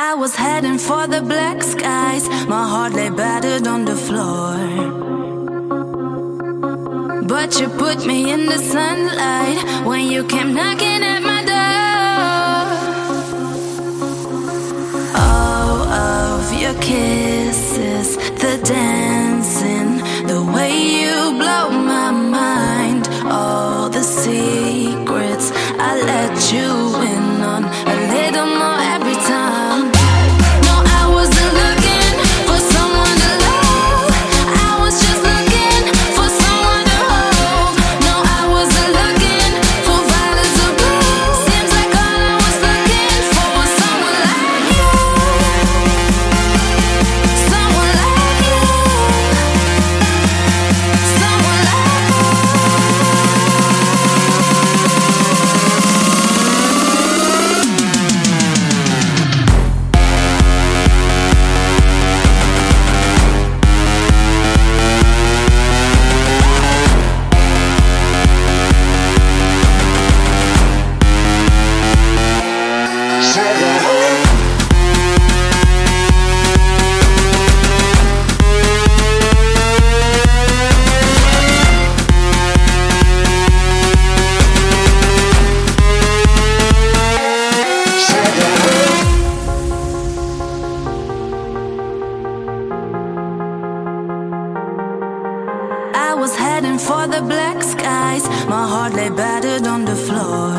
I was heading for the black skies. My heart lay battered on the floor. But you put me in the sunlight when you came knocking at my door. All of your kisses, the dancing, heading for the black skies. My heart lay battered on the floor.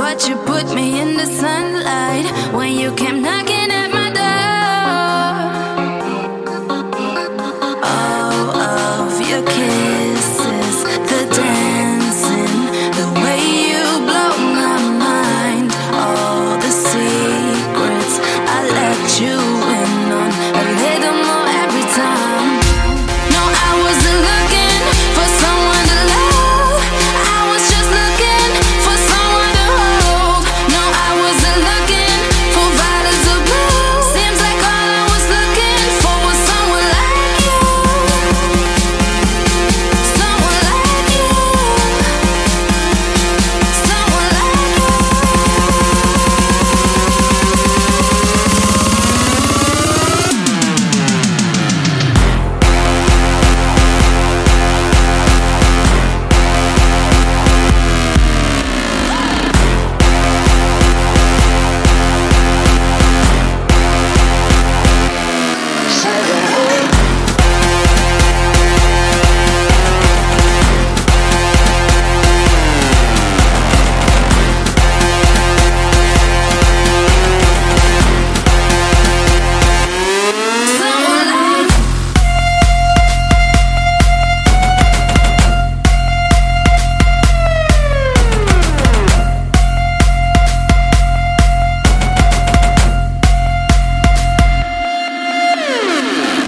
But you put me in the sunlight when you came